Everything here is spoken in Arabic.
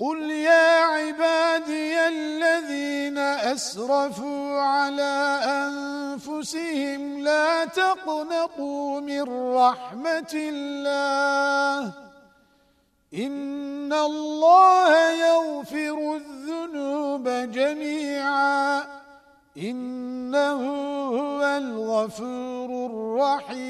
قل يا عبادي الذين أسرفوا على أنفسهم لا تقنطوا من رحمة الله. إن الله يغفر الذنوب جميعا. إنه هو الغفور الرحيم.